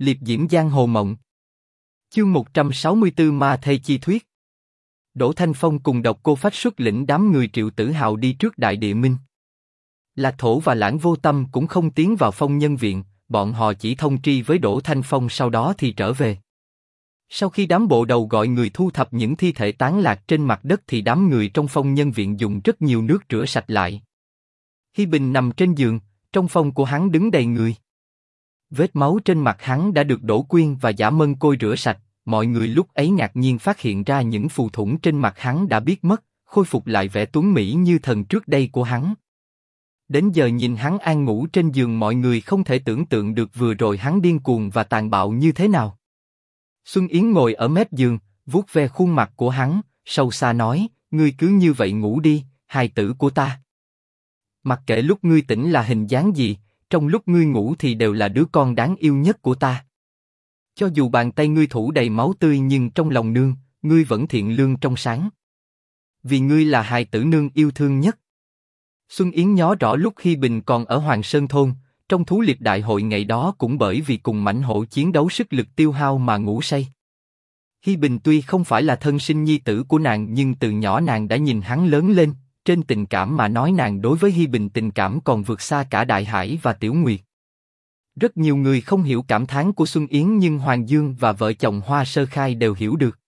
liệp diễm giang hồ mộng. Chương 164 Ma Thê Chi Thuyết Đỗ Thanh Phong cùng độc cô phách xuất lĩnh đám người triệu tử hào đi trước đại địa minh. Lạc Thổ và Lãng Vô Tâm cũng không tiến vào phong nhân viện, bọn họ chỉ thông tri với Đỗ Thanh Phong sau đó thì trở về. Sau khi đám bộ đầu gọi người thu thập những thi thể tán lạc trên mặt đất thì đám người trong phong nhân viện dùng rất nhiều nước rửa sạch lại. Hi Bình nằm trên giường, trong phòng của hắn đứng đầy người. Vết máu trên mặt hắn đã được đổ quyên và giả mân côi rửa sạch, mọi người lúc ấy ngạc nhiên phát hiện ra những phù thủng trên mặt hắn đã biết mất, khôi phục lại vẻ tuấn mỹ như thần trước đây của hắn. Đến giờ nhìn hắn an ngủ trên giường mọi người không thể tưởng tượng được vừa rồi hắn điên cuồng và tàn bạo như thế nào. Xuân Yến ngồi ở mép giường, vuốt ve khuôn mặt của hắn, sâu xa nói, ngươi cứ như vậy ngủ đi, hài tử của ta. Mặc kệ lúc ngươi tỉnh là hình dáng gì, trong lúc ngươi ngủ thì đều là đứa con đáng yêu nhất của ta. Cho dù bàn tay ngươi thủ đầy máu tươi nhưng trong lòng nương, ngươi vẫn thiện lương trong sáng. Vì ngươi là hài tử nương yêu thương nhất. Xuân Yến nhớ rõ lúc khi Bình còn ở Hoàng Sơn Thôn, trong thú liệp đại hội ngày đó cũng bởi vì cùng mảnh hộ chiến đấu sức lực tiêu hao mà ngủ say. Hi Bình tuy không phải là thân sinh nhi tử của nàng nhưng từ nhỏ nàng đã nhìn hắn lớn lên, trên tình cảm mà nói nàng đối với Hi Bình tình cảm còn vượt xa cả Đại Hải và Tiểu Nguyệt. Rất nhiều người không hiểu cảm thán của Xuân Yến nhưng Hoàng Dương và vợ chồng Hoa Sơ Khai đều hiểu được.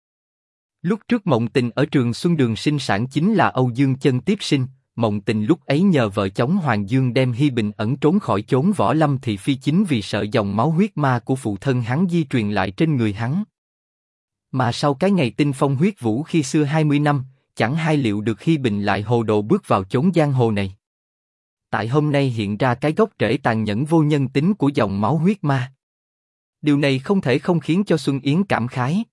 Lúc trước Mộng Tình ở trường Xuân Đường sinh sản chính là Âu Dương Chân tiếp sinh, Mộng Tình lúc ấy nhờ vợ chồng Hoàng Dương đem Hi Bình ẩn trốn khỏi chốn võ lâm thị phi chính vì sợ dòng máu huyết ma của phụ thân hắn di truyền lại trên người hắn. Mà sau cái ngày tinh phong huyết vũ khi xưa 20 năm, chẳng hai liệu được khi Bình lại hồ đồ bước vào chốn giang hồ này. Tại hôm nay hiện ra cái gốc rễ tàn nhẫn vô nhân tính của dòng máu huyết ma. Điều này không thể không khiến cho Xuân Yến cảm khái.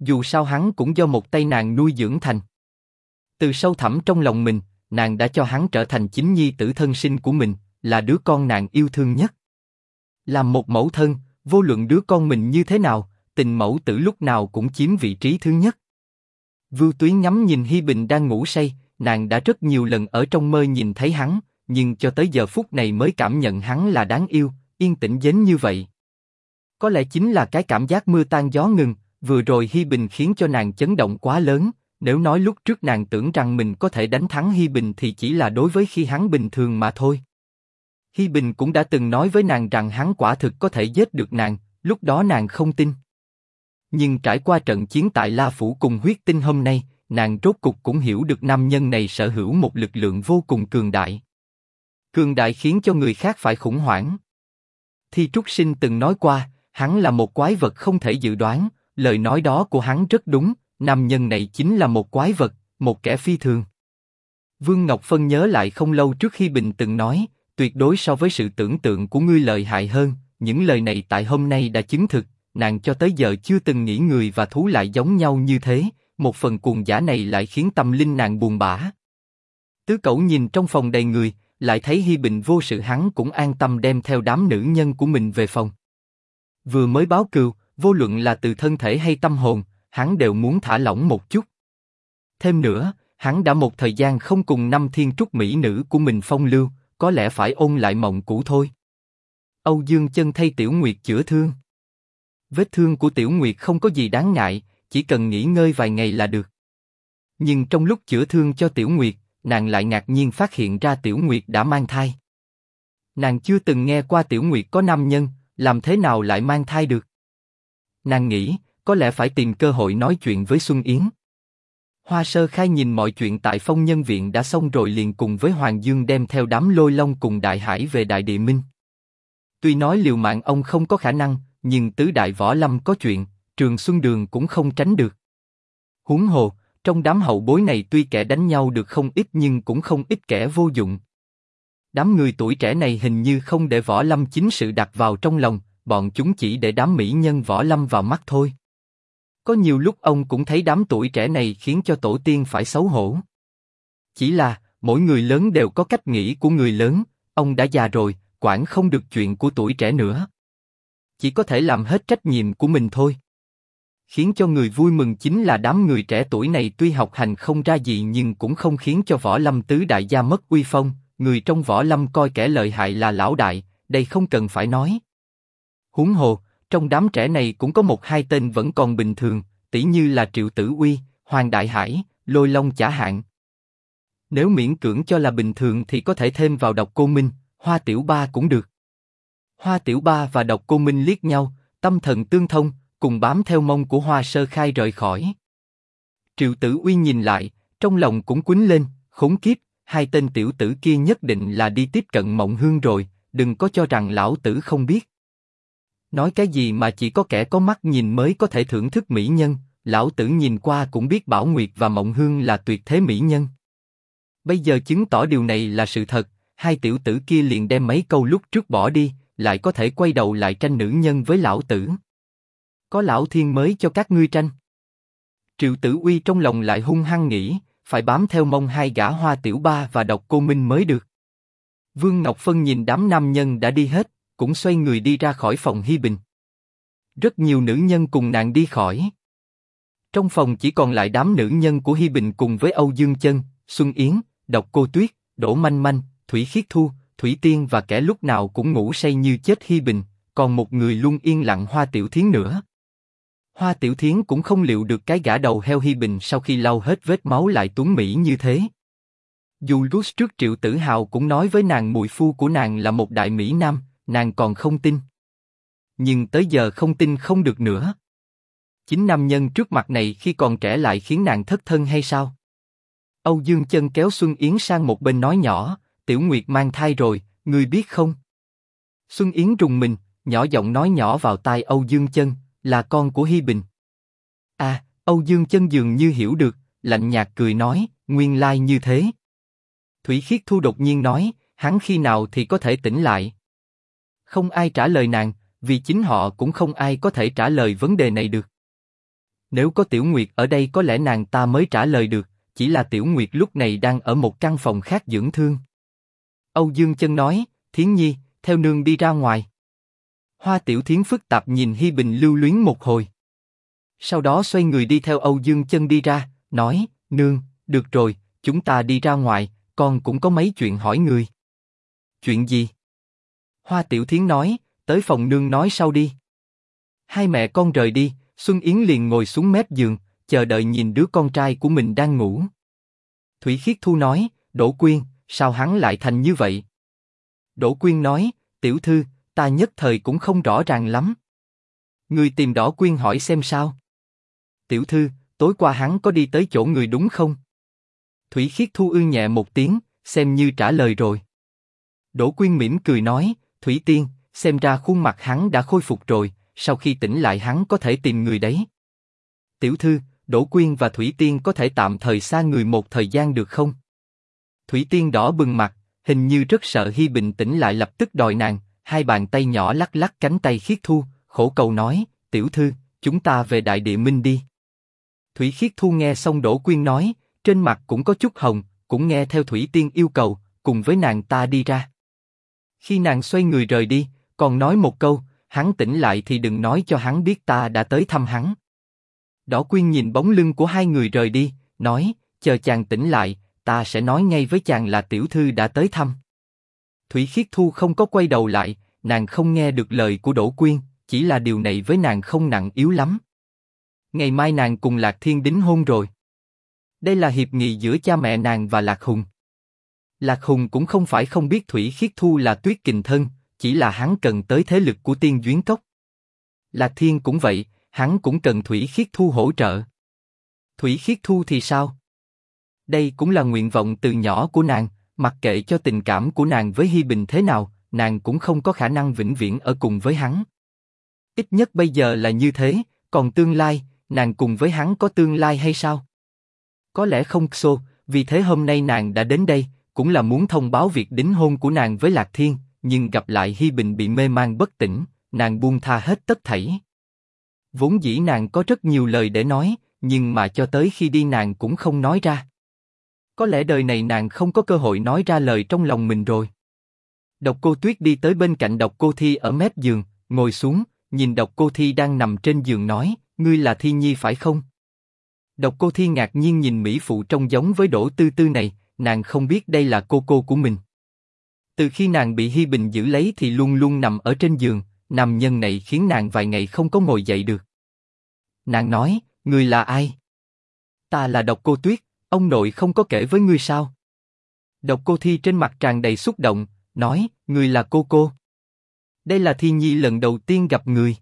Dù sao hắn cũng do một tay nàng nuôi dưỡng thành. Từ sâu thẳm trong lòng mình, nàng đã cho hắn trở thành chính nhi tử thân sinh của mình, là đứa con nàng yêu thương nhất. Làm một mẫu thân, vô luận đứa con mình như thế nào, tình mẫu tử lúc nào cũng chiếm vị trí thứ nhất. Vưu Tuyến ngắm nhìn Hi Bình đang ngủ say, nàng đã rất nhiều lần ở trong mơ nhìn thấy hắn, nhưng cho tới giờ phút này mới cảm nhận hắn là đáng yêu, yên tĩnh đến như vậy. Có lẽ chính là cái cảm giác mưa tan gió ngừng, vừa rồi Hi Bình khiến cho nàng chấn động quá lớn. Nếu nói lúc trước nàng tưởng rằng mình có thể đánh thắng Hi Bình thì chỉ là đối với khi hắn bình thường mà thôi. Hi Bình cũng đã từng nói với nàng rằng hắn quả thực có thể giết được nàng, lúc đó nàng không tin. Nhưng trải qua trận chiến tại La Phủ cùng huyết tinh hôm nay, nàng rốt cục cũng hiểu được nam nhân này sở hữu một lực lượng vô cùng cường đại. Cường đại khiến cho người khác phải khủng hoảng. Thi Trúc Sinh từng nói qua, hắn là một quái vật không thể dự đoán, lời nói đó của hắn rất đúng, nam nhân này chính là một quái vật, một kẻ phi thường. Vương Ngọc Phân nhớ lại không lâu trước khi Bình từng nói, tuyệt đối so với sự tưởng tượng của ngươi lợi hại hơn, những lời này tại hôm nay đã chứng thực, nàng cho tới giờ chưa từng nghĩ người và thú lại giống nhau như thế, một phần cuồng giả này lại khiến tâm linh nàng buồn bã. Tứ Cẩu nhìn trong phòng đầy người, lại thấy Hi Bình vô sự hắn cũng an tâm đem theo đám nữ nhân của mình về phòng. Vừa mới báo cừu, vô luận là từ thân thể hay tâm hồn, hắn đều muốn thả lỏng một chút. Thêm nữa, hắn đã một thời gian không cùng năm thiên trúc mỹ nữ của mình phong lưu, có lẽ phải ôn lại mộng cũ thôi. Âu Dương chân thay Tiểu Nguyệt chữa thương. Vết thương của Tiểu Nguyệt không có gì đáng ngại, chỉ cần nghỉ ngơi vài ngày là được. Nhưng trong lúc chữa thương cho Tiểu Nguyệt, nàng lại ngạc nhiên phát hiện ra Tiểu Nguyệt đã mang thai. Nàng chưa từng nghe qua Tiểu Nguyệt có nam nhân, làm thế nào lại mang thai được? Nàng nghĩ, có lẽ phải tìm cơ hội nói chuyện với Xuân Yến. Hoa Sơ Khai nhìn mọi chuyện tại Phong Nhân Viện đã xong rồi liền cùng với Hoàng Dương đem theo đám lôi long cùng Đại Hải về Đại Địa Minh. Tuy nói liều mạng ông không có khả năng, nhưng tứ đại võ lâm có chuyện, Trường Xuân Đường cũng không tránh được. Huống hồ, trong đám hậu bối này tuy kẻ đánh nhau được không ít nhưng cũng không ít kẻ vô dụng. Đám người tuổi trẻ này hình như không để võ lâm chính sự đặt vào trong lòng, bọn chúng chỉ để đám mỹ nhân võ lâm vào mắt thôi. Có nhiều lúc ông cũng thấy đám tuổi trẻ này khiến cho tổ tiên phải xấu hổ. Chỉ là, mỗi người lớn đều có cách nghĩ của người lớn, ông đã già rồi, quản không được chuyện của tuổi trẻ nữa. Chỉ có thể làm hết trách nhiệm của mình thôi. Khiến cho người vui mừng chính là đám người trẻ tuổi này tuy học hành không ra gì nhưng cũng không khiến cho võ lâm tứ đại gia mất uy phong, người trong võ lâm coi kẻ lợi hại là lão đại, đây không cần phải nói. Huống hồ, Trong đám trẻ này cũng có một hai tên vẫn còn bình thường, tỷ như là Triệu Tử Uy, Hoàng Đại Hải, Lôi Long Chả Hạn. Nếu miễn cưỡng cho là bình thường thì có thể thêm vào độc cô Minh, Hoa Tiểu Ba cũng được. Hoa Tiểu Ba và độc cô Minh liếc nhau, tâm thần tương thông, cùng bám theo mông của Hoa Sơ Khai rời khỏi. Triệu Tử Uy nhìn lại, trong lòng cũng quấn lên, khốn kiếp, hai tên tiểu tử kia nhất định là đi tiếp cận Mộng Hương rồi, đừng có cho rằng lão tử không biết. Nói cái gì mà chỉ có kẻ có mắt nhìn mới có thể thưởng thức mỹ nhân, lão tử nhìn qua cũng biết Bảo Nguyệt và Mộng Hương là tuyệt thế mỹ nhân. Bây giờ chứng tỏ điều này là sự thật, hai tiểu tử kia liền đem mấy câu lúc trước bỏ đi, lại có thể quay đầu lại tranh nữ nhân với lão tử. Có lão thiên mới cho các ngươi tranh. Triệu Tử Uy trong lòng lại hung hăng nghĩ, phải bám theo mông hai gã hoa tiểu ba và độc cô minh mới được. Vương Ngọc Phân nhìn đám nam nhân đã đi hết, cũng xoay người đi ra khỏi phòng Hi Bình. Rất nhiều nữ nhân cùng nàng đi khỏi. Trong phòng chỉ còn lại đám nữ nhân của Hi Bình cùng với Âu Dương Chân, Xuân Yến, Độc Cô Tuyết, Đỗ Manh Manh, Thủy Khiết Thu, Thủy Tiên và kẻ lúc nào cũng ngủ say như chết Hi Bình, còn một người luôn yên lặng Hoa Tiểu Thiến nữa. Hoa Tiểu Thiến cũng không liệu được cái gã đầu heo Hi Bình sau khi lau hết vết máu lại tuấn mỹ như thế. Dù lúc trước Triệu Tử Hào cũng nói với nàng mùi phu của nàng là một đại mỹ nam, nàng còn không tin. Nhưng tới giờ không tin không được nữa. Chính nam nhân trước mặt này khi còn trẻ lại khiến nàng thất thân hay sao? Âu Dương chân kéo Xuân Yến sang một bên nói nhỏ, Tiểu Nguyệt mang thai rồi, ngươi biết không? Xuân Yến rùng mình, nhỏ giọng nói nhỏ vào tai Âu Dương chân, là con của Hi Bình. À, Âu Dương chân dường như hiểu được, lạnh nhạt cười nói, nguyên lai như thế. Thủy Khiết Thu đột nhiên nói, hắn khi nào thì có thể tỉnh lại? Không ai trả lời nàng, vì chính họ cũng không ai có thể trả lời vấn đề này được. Nếu có Tiểu Nguyệt ở đây có lẽ nàng ta mới trả lời được, chỉ là Tiểu Nguyệt lúc này đang ở một căn phòng khác dưỡng thương. Âu Dương Chân nói, Thiến Nhi, theo nương đi ra ngoài. Hoa Tiểu Thiến phức tạp nhìn Hi Bình lưu luyến một hồi. Sau đó xoay người đi theo Âu Dương Chân đi ra, nói, nương, được rồi, chúng ta đi ra ngoài, con cũng có mấy chuyện hỏi người. Chuyện gì? Hoa Tiểu Thiến nói, tới phòng nương nói sau đi. Hai mẹ con rời đi, Xuân Yến liền ngồi xuống mép giường, chờ đợi nhìn đứa con trai của mình đang ngủ. Thủy Khiết Thu nói, Đỗ Quyên, sao hắn lại thành như vậy? Đỗ Quyên nói, tiểu thư, ta nhất thời cũng không rõ ràng lắm. Người tìm Đỗ Quyên hỏi xem sao. Tiểu thư, tối qua hắn có đi tới chỗ người đúng không? Thủy Khiết Thu ư nhẹ một tiếng, xem như trả lời rồi. Đỗ Quyên mỉm cười nói, Thủy Tiên, xem ra khuôn mặt hắn đã khôi phục rồi, sau khi tỉnh lại hắn có thể tìm người đấy. Tiểu thư, Đỗ Quyên và Thủy Tiên có thể tạm thời xa người một thời gian được không? Thủy Tiên đỏ bừng mặt, hình như rất sợ Hi bình tĩnh lại lập tức đòi nàng, hai bàn tay nhỏ lắc lắc cánh tay khiết thu, khổ cầu nói, tiểu thư, chúng ta về Đại Địa Minh đi. Thủy Khiết Thu nghe xong Đỗ Quyên nói, trên mặt cũng có chút hồng, cũng nghe theo Thủy Tiên yêu cầu, cùng với nàng ta đi ra. Khi nàng xoay người rời đi, còn nói một câu, hắn tỉnh lại thì đừng nói cho hắn biết ta đã tới thăm hắn. Đỗ Quyên nhìn bóng lưng của hai người rời đi, nói, chờ chàng tỉnh lại, ta sẽ nói ngay với chàng là tiểu thư đã tới thăm. Thủy Khiết Thu không có quay đầu lại, nàng không nghe được lời của Đỗ Quyên, chỉ là điều này với nàng không nặng yếu lắm. Ngày mai nàng cùng Lạc Thiên đính hôn rồi. Đây là hiệp nghị giữa cha mẹ nàng và Lạc Hùng. Lạc Hùng cũng không phải không biết Thủy Khiết Thu là tuyết kình thân, chỉ là hắn cần tới thế lực của tiên duyến cốc. Lạc Thiên cũng vậy, hắn cũng cần Thủy Khiết Thu hỗ trợ. Thủy Khiết Thu thì sao? Đây cũng là nguyện vọng từ nhỏ của nàng, mặc kệ cho tình cảm của nàng với Hi Bình thế nào, nàng cũng không có khả năng vĩnh viễn ở cùng với hắn. Ít nhất bây giờ là như thế, còn tương lai, nàng cùng với hắn có tương lai hay sao? Có lẽ không xô, vì thế hôm nay nàng đã đến đây, cũng là muốn thông báo việc đính hôn của nàng với Lạc Thiên, nhưng gặp lại Hi Bình bị mê man bất tỉnh, nàng buông tha hết tất thảy. Vốn dĩ nàng có rất nhiều lời để nói, nhưng mà cho tới khi đi nàng cũng không nói ra. Có lẽ đời này nàng không có cơ hội nói ra lời trong lòng mình rồi. Độc Cô Tuyết đi tới bên cạnh Độc Cô Thi ở mép giường, ngồi xuống, nhìn Độc Cô Thi đang nằm trên giường nói, ngươi là Thi Nhi phải không? Độc Cô Thi ngạc nhiên nhìn mỹ phụ trông giống với Đỗ Tư Tư này, nàng không biết đây là cô cô của mình. Từ khi nàng bị Hi Bình giữ lấy thì luôn luôn nằm ở trên giường, nằm nhân này khiến nàng vài ngày không có ngồi dậy được. Nàng nói, người là ai? Ta là độc cô tuyết, ông nội không có kể với ngươi sao? Độc cô thi trên mặt tràn đầy xúc động, nói, người là cô cô. Đây là thi nhi lần đầu tiên gặp người.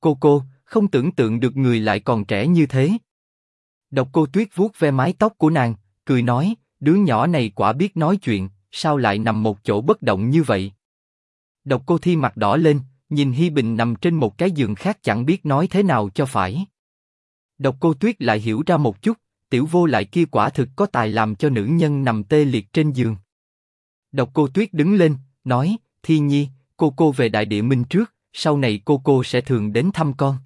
Cô cô, không tưởng tượng được người lại còn trẻ như thế. Độc cô tuyết vuốt ve mái tóc của nàng, cười nói, đứa nhỏ này quả biết nói chuyện, sao lại nằm một chỗ bất động như vậy? Độc cô thi mặt đỏ lên, nhìn Hi Bình nằm trên một cái giường khác chẳng biết nói thế nào cho phải. Độc cô tuyết lại hiểu ra một chút, tiểu vô lại kia quả thực có tài làm cho nữ nhân nằm tê liệt trên giường. Độc cô tuyết đứng lên, nói, Thi Nhi, cô cô về đại địa minh trước, sau này cô cô sẽ thường đến thăm con.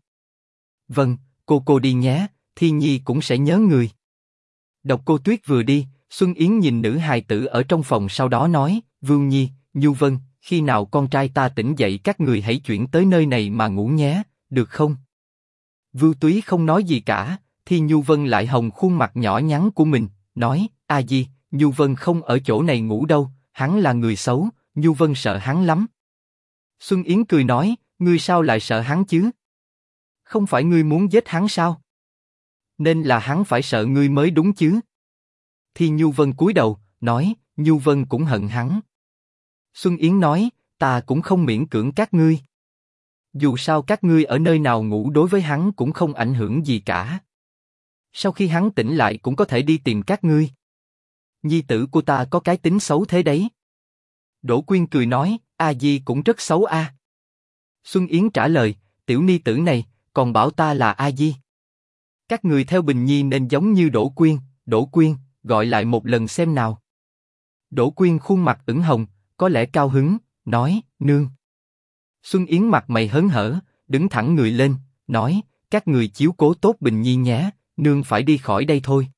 Vâng, cô cô đi nhé, Thi Nhi cũng sẽ nhớ người. Độc cô tuyết vừa đi, Xuân Yến nhìn nữ hài tử ở trong phòng sau đó nói, Vương Nhi, Nhu Vân, khi nào con trai ta tỉnh dậy các người hãy chuyển tới nơi này mà ngủ nhé, được không? Vưu Túy không nói gì cả, thì Nhu Vân lại hồng khuôn mặt nhỏ nhắn của mình, nói, a di, Nhu Vân không ở chỗ này ngủ đâu, hắn là người xấu, Nhu Vân sợ hắn lắm. Xuân Yến cười nói, ngươi sao lại sợ hắn chứ? Không phải ngươi muốn giết hắn sao? Nên là hắn phải sợ ngươi mới đúng chứ? Thì Nhu Vân cúi đầu, nói, Nhu Vân cũng hận hắn. Xuân Yến nói, ta cũng không miễn cưỡng các ngươi. Dù sao các ngươi ở nơi nào ngủ đối với hắn cũng không ảnh hưởng gì cả. Sau khi hắn tỉnh lại cũng có thể đi tìm các ngươi. Nhi tử của ta có cái tính xấu thế đấy. Đỗ Quyên cười nói, A Di cũng rất xấu a. Xuân Yến trả lời, tiểu ni tử này, còn bảo ta là A Di. Các người theo Bình Nhi nên giống như Đỗ Quyên, Đỗ Quyên, gọi lại một lần xem nào. Đỗ Quyên khuôn mặt ửng hồng, có lẽ cao hứng, nói, nương. Xuân Yến mặt mày hớn hở, đứng thẳng người lên, nói, các người chiếu cố tốt Bình Nhi nhé, nương phải đi khỏi đây thôi.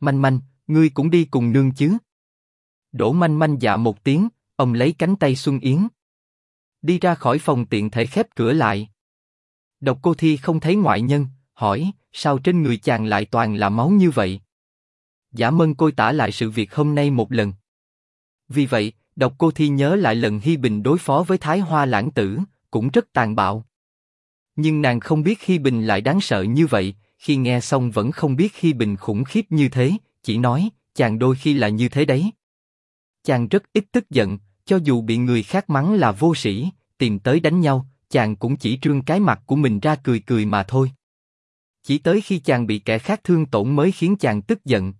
Manh manh, ngươi cũng đi cùng nương chứ? Đỗ manh manh dạ một tiếng, ông lấy cánh tay Xuân Yến. Đi ra khỏi phòng tiện thể khép cửa lại. Độc cô thi không thấy ngoại nhân, hỏi, sao trên người chàng lại toàn là máu như vậy? Giả mân côi tả lại sự việc hôm nay một lần. Vì vậy, độc cô thi nhớ lại lần Hi Bình đối phó với Thái Hoa lãng tử, cũng rất tàn bạo. Nhưng nàng không biết Hi Bình lại đáng sợ như vậy, khi nghe xong vẫn không biết khi Bình khủng khiếp như thế, chỉ nói, chàng đôi khi là như thế đấy. Chàng rất ít tức giận, cho dù bị người khác mắng là vô sĩ, tìm tới đánh nhau, chàng cũng chỉ trương cái mặt của mình ra cười cười mà thôi. Chỉ tới khi chàng bị kẻ khác thương tổn mới khiến chàng tức giận.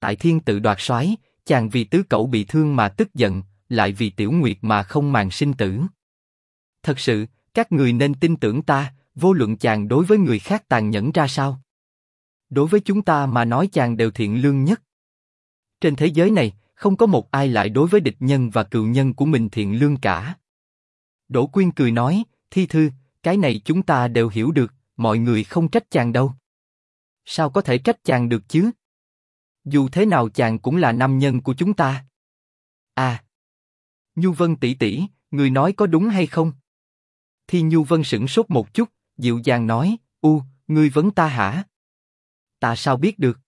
Tại thiên tự đoạt soái, chàng vì tứ cậu bị thương mà tức giận, lại vì tiểu nguyệt mà không màng sinh tử. Thật sự, các người nên tin tưởng ta, vô luận chàng đối với người khác tàn nhẫn ra sao. Đối với chúng ta mà nói chàng đều thiện lương nhất. Trên thế giới này, không có một ai lại đối với địch nhân và cựu nhân của mình thiện lương cả. Đỗ Quyên cười nói, Thi Thư, cái này chúng ta đều hiểu được, mọi người không trách chàng đâu. Sao có thể trách chàng được chứ? Dù thế nào chàng cũng là nam nhân của chúng ta. À, Nhu Vân tỷ tỷ, người nói có đúng hay không? Thi Nhu Vân sững sốt một chút, dịu dàng nói, U, ngươi vấn ta hả? Ta sao biết được?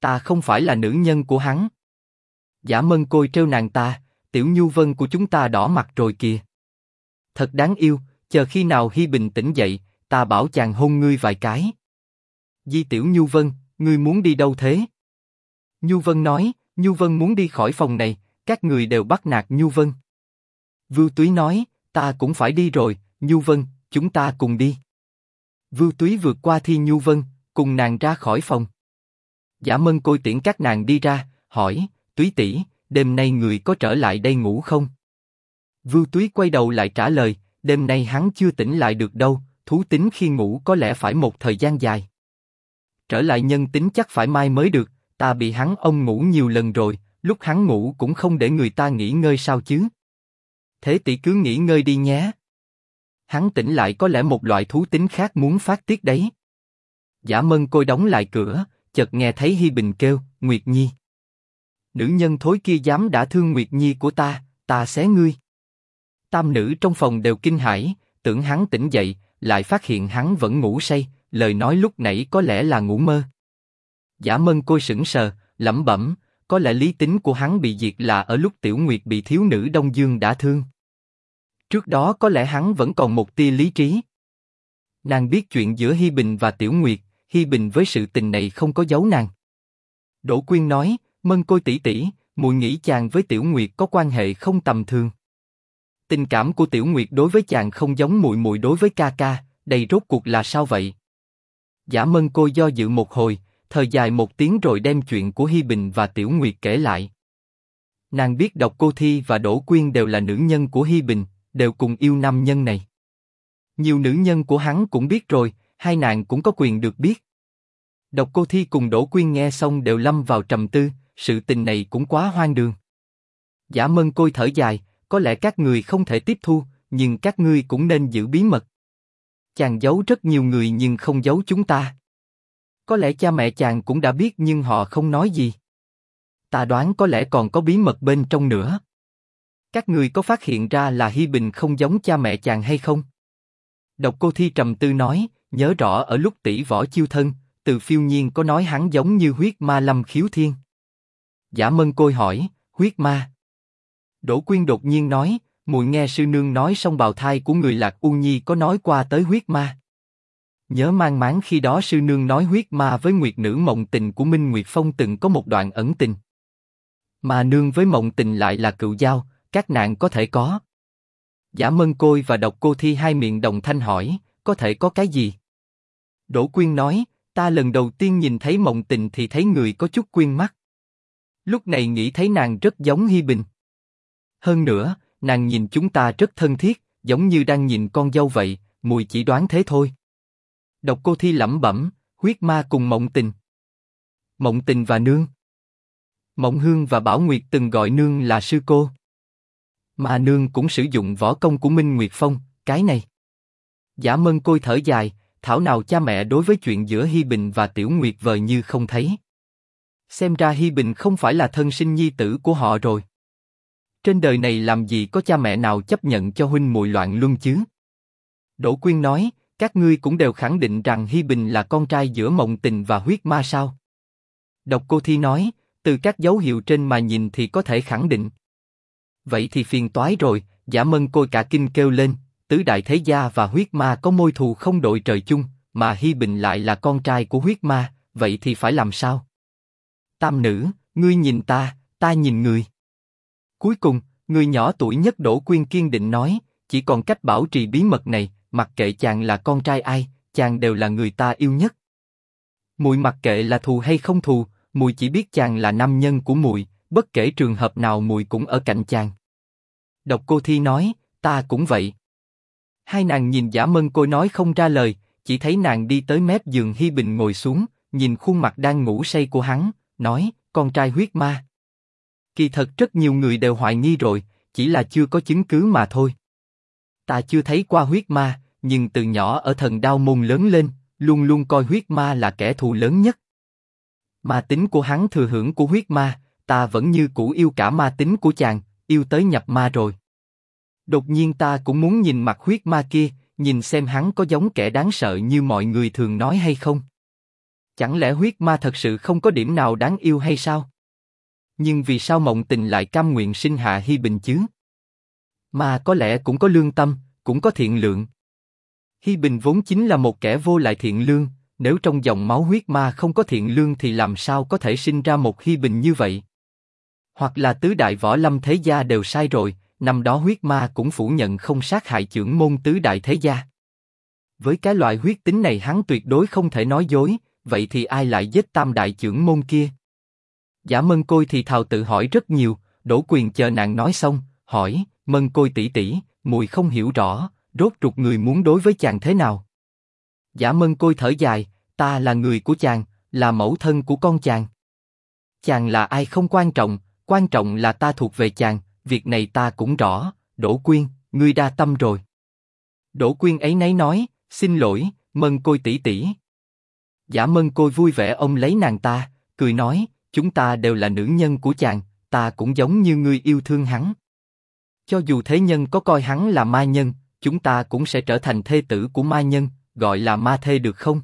Ta không phải là nữ nhân của hắn. Giả mân côi treo nàng ta, tiểu Nhu Vân của chúng ta đỏ mặt rồi kìa. Thật đáng yêu, chờ khi nào Hi bình tĩnh dậy, ta bảo chàng hôn ngươi vài cái. Di tiểu Nhu Vân, ngươi muốn đi đâu thế? Nhu Vân nói, Nhu Vân muốn đi khỏi phòng này, các người đều bắt nạt Nhu Vân. Vưu Túy nói, ta cũng phải đi rồi, Nhu Vân, chúng ta cùng đi. Vưu Túy vượt qua Thi Nhu Vân, cùng nàng ra khỏi phòng. Giả Mân Côi tiễn các nàng đi ra, hỏi, Túy tỷ, đêm nay người có trở lại đây ngủ không? Vưu Túy quay đầu lại trả lời, đêm nay hắn chưa tỉnh lại được đâu, thú tính khi ngủ có lẽ phải một thời gian dài. Trở lại nhân tính chắc phải mai mới được, ta bị hắn ông ngủ nhiều lần rồi, lúc hắn ngủ cũng không để người ta nghỉ ngơi sao chứ? Thế tỷ cứ nghỉ ngơi đi nhé. Hắn tỉnh lại có lẽ một loại thú tính khác muốn phát tiết đấy. Giả Mân Côi đóng lại cửa, chợt nghe thấy Hi Bình kêu, Nguyệt Nhi. Nữ nhân thối kia dám đã thương Nguyệt Nhi của ta, ta xé ngươi. Tam nữ trong phòng đều kinh hãi, tưởng hắn tỉnh dậy, lại phát hiện hắn vẫn ngủ say, lời nói lúc nãy có lẽ là ngủ mơ. Giả Mân Côi sững sờ, lẩm bẩm, có lẽ lý tính của hắn bị diệt là ở lúc Tiểu Nguyệt bị thiếu nữ Đông Dương đã thương. Trước đó có lẽ hắn vẫn còn một tia lý trí. Nàng biết chuyện giữa Hi Bình và Tiểu Nguyệt, Hi Bình với sự tình này không có giấu nàng. Đỗ Quyên nói, Mân Côi tỷ tỷ, muội nghĩ chàng với Tiểu Nguyệt có quan hệ không tầm thường. Tình cảm của Tiểu Nguyệt đối với chàng không giống muội muội đối với ca ca, đây rốt cuộc là sao vậy? Giả Mân Côi do dự một hồi, thời dài một tiếng rồi đem chuyện của Hi Bình và Tiểu Nguyệt kể lại. Nàng biết Độc Cô Thi và Đỗ Quyên đều là nữ nhân của Hi Bình, đều cùng yêu nam nhân này. Nhiều nữ nhân của hắn cũng biết rồi, hai nàng cũng có quyền được biết. Độc Cô Thi cùng Đỗ Quyên nghe xong đều lâm vào trầm tư, sự tình này cũng quá hoang đường. Giả Mân Côi thở dài, có lẽ các người không thể tiếp thu, nhưng các ngươi cũng nên giữ bí mật. Chàng giấu rất nhiều người nhưng không giấu chúng ta. Có lẽ cha mẹ chàng cũng đã biết nhưng họ không nói gì. Ta đoán có lẽ còn có bí mật bên trong nữa. Các người có phát hiện ra là Hi Bình không giống cha mẹ chàng hay không? Độc Cô Thi trầm tư nói, nhớ rõ ở lúc tỷ võ chiêu thân, từ phiêu nhiên có nói hắn giống như huyết ma lâm khiếu thiên. Giả Mân Côi hỏi, huyết ma. Đỗ Quyên đột nhiên nói, muội nghe sư nương nói xong bào thai của người lạc u nhi có nói qua tới huyết ma. Nhớ mang máng khi đó sư nương nói huyết ma với nguyệt nữ mộng tình của Minh Nguyệt Phong từng có một đoạn ẩn tình. Mà nương với mộng tình lại là cựu giao, các nạn có thể có. Giả Mân Côi và Độc Cô Thi hai miệng đồng thanh hỏi, có thể có cái gì? Đỗ Quyên nói, ta lần đầu tiên nhìn thấy mộng tình thì thấy người có chút quyên mắt. Lúc này nghĩ thấy nàng rất giống Hi Bình. Hơn nữa, nàng nhìn chúng ta rất thân thiết, giống như đang nhìn con dâu vậy, mùi chỉ đoán thế thôi. Độc cô thi lẩm bẩm, huyết ma cùng mộng tình. Mộng tình và nương. Mộng hương và bảo nguyệt từng gọi nương là sư cô. Mà nương cũng sử dụng võ công của Minh Nguyệt Phong, cái này. Giả mân côi thở dài, thảo nào cha mẹ đối với chuyện giữa Hi Bình và Tiểu Nguyệt vờ như không thấy. Xem ra Hi Bình không phải là thân sinh nhi tử của họ rồi. Trên đời này làm gì có cha mẹ nào chấp nhận cho huynh muội loạn luân chứ? Đỗ Quyên nói, các ngươi cũng đều khẳng định rằng Hi Bình là con trai giữa Mộng Tình và Huyết Ma sao? Độc Cô Thi nói, từ các dấu hiệu trên mà nhìn thì có thể khẳng định. Vậy thì phiền toái rồi, giả mân côi cả kinh kêu lên, tứ đại thế gia và huyết ma có môi thù không đội trời chung, mà Hi Bình lại là con trai của huyết ma, vậy thì phải làm sao? Tam nữ, ngươi nhìn ta, ta nhìn người. Cuối cùng, người nhỏ tuổi nhất Đỗ Quyên kiên định nói, chỉ còn cách bảo trì bí mật này, mặc kệ chàng là con trai ai, chàng đều là người ta yêu nhất. Mùi mặc kệ là thù hay không thù, mùi chỉ biết chàng là nam nhân của mùi, bất kể trường hợp nào mùi cũng ở cạnh chàng. Độc Cô Thi nói, ta cũng vậy. Hai nàng nhìn Giả Mân cô nói không ra lời, chỉ thấy nàng đi tới mép giường Hi Bình ngồi xuống, nhìn khuôn mặt đang ngủ say của hắn, nói, con trai huyết ma. Kỳ thật rất nhiều người đều hoài nghi rồi, chỉ là chưa có chứng cứ mà thôi. Ta chưa thấy qua huyết ma, nhưng từ nhỏ ở thần đao môn lớn lên, luôn luôn coi huyết ma là kẻ thù lớn nhất. mà tính của hắn thừa hưởng của huyết ma, ta vẫn như cũ yêu cả ma tính của chàng, yêu tới nhập ma rồi. Đột nhiên ta cũng muốn nhìn mặt huyết ma kia, nhìn xem hắn có giống kẻ đáng sợ như mọi người thường nói hay không. Chẳng lẽ huyết ma thật sự không có điểm nào đáng yêu hay sao? Nhưng vì sao mộng tình lại cam nguyện sinh hạ Hi Bình chứ? ma có lẽ cũng có lương tâm, cũng có thiện lượng. Hi Bình vốn chính là một kẻ vô lại thiện lương, nếu trong dòng máu huyết ma không có thiện lương thì làm sao có thể sinh ra một Hi Bình như vậy? Hoặc là tứ đại võ lâm thế gia đều sai rồi, năm đó huyết ma cũng phủ nhận không sát hại trưởng môn tứ đại thế gia. Với cái loại huyết tính này hắn tuyệt đối không thể nói dối, vậy thì ai lại giết tam đại trưởng môn kia? Giả Mân Côi thì thào tự hỏi rất nhiều, đổ quyền chờ nàng nói xong, hỏi, Mân Côi tỷ tỷ, mùi không hiểu rõ, rốt ruột người muốn đối với chàng thế nào? Giả Mân Côi thở dài, ta là người của chàng, là mẫu thân của con chàng. Chàng là ai không quan trọng, quan trọng là ta thuộc về chàng, việc này ta cũng rõ, Đỗ Quyên, ngươi đa tâm rồi. Đỗ Quyên ấy nấy nói, xin lỗi, Mân Côi tỷ tỷ. Giả Mân Côi vui vẻ ông lấy nàng ta, cười nói, chúng ta đều là nữ nhân của chàng, ta cũng giống như ngươi yêu thương hắn. Cho dù thế nhân có coi hắn là ma nhân, chúng ta cũng sẽ trở thành thê tử của ma nhân, gọi là ma thê được không?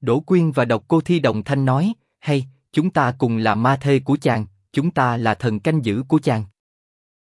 Đỗ Quyên và Độc Cô Thi đồng thanh nói, hay, chúng ta cùng là ma thê của chàng, chúng ta là thần canh giữ của chàng.